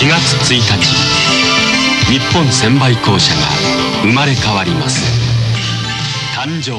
4月1日。日本専売公社が生まれ変わります。誕生。